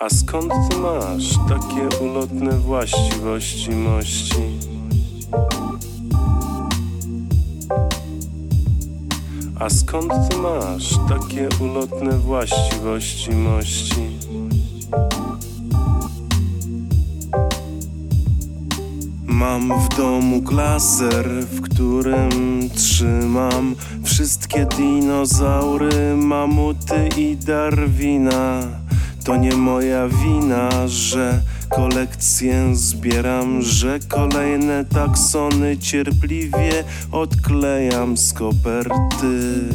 A skąd ty masz takie ulotne właściwości mości? A skąd ty masz takie ulotne właściwości mości? Mam w domu klaser, w którym trzymam wszystkie dinozaury, mamuty i Darwina. To nie moja wina, że kolekcję zbieram, że kolejne taksony cierpliwie odklejam z koperty.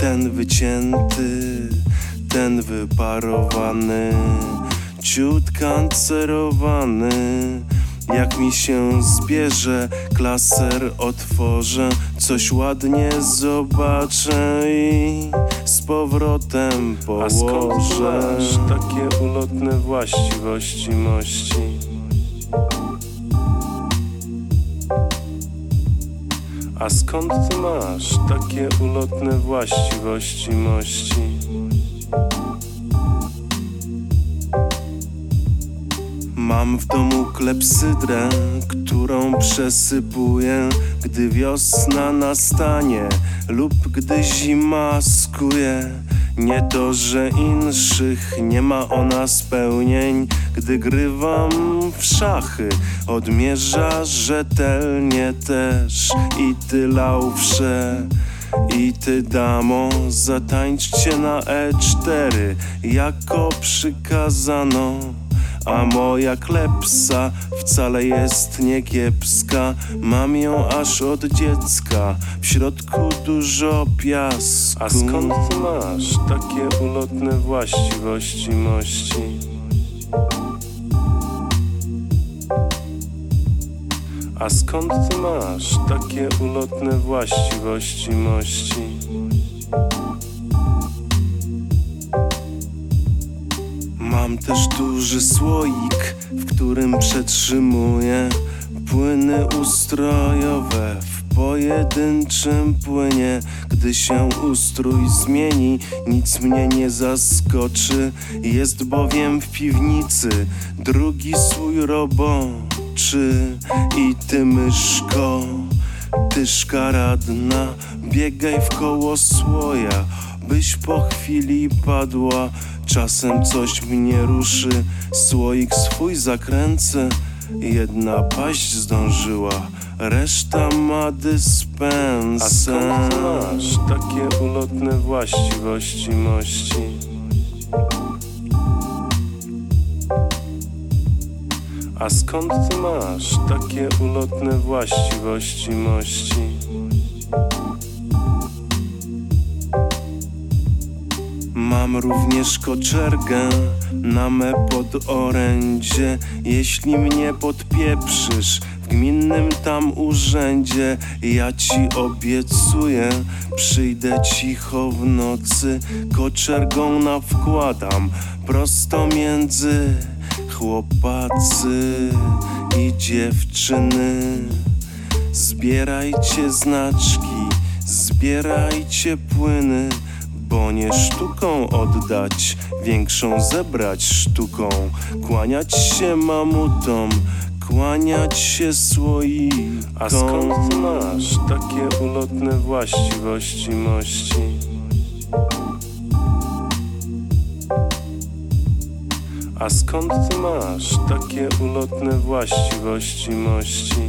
Ten wycięty, ten wyparowany, ciut kancerowany. Jak mi się zbierze, klaser otworzę, coś ładnie zobaczę i z powrotem położę. A skąd takie ulotne właściwości mości? A skąd ty masz takie ulotne właściwości mości? Mam w domu klepsydrę, którą przesypuję, gdy wiosna nastanie lub gdy zima skuje. Nie to, że inszych nie ma ona spełnień, gdy grywam w szachy, odmierza rzetelnie też i ty laufrze. I ty damo, zatańczcie na E4, jako przykazano. A moja klepsa wcale jest niekiepska Mam ją aż od dziecka W środku dużo piasku A skąd ty masz takie ulotne właściwości mości? A skąd ty masz takie ulotne właściwości mości? Mam też duży słoik, w którym przetrzymuję płyny ustrojowe w pojedynczym płynie. Gdy się ustrój zmieni, nic mnie nie zaskoczy. Jest bowiem w piwnicy drugi swój roboczy i ty myszko. Ty szkaradna, biegaj w koło słoja, byś po chwili padła. Czasem coś mnie ruszy, słoik swój zakręcę. Jedna paść zdążyła, reszta ma A dyspensę. skąd ty masz takie ulotne właściwości mości? A skąd ty masz takie ulotne właściwości mości? Mam również koczergę na me podorędzie Jeśli mnie podpieprzysz w gminnym tam urzędzie Ja ci obiecuję, przyjdę cicho w nocy. Koczergą nawkładam prosto między chłopacy i dziewczyny. Zbierajcie znaczki, zbierajcie płyny, bo nie sztuką oddać, większą zebrać sztuką. Kłaniać się mamutom, kłaniać się słoikom. A skąd masz takie ulotne właściwości mości? A skąd masz takie ulotne właściwości mości?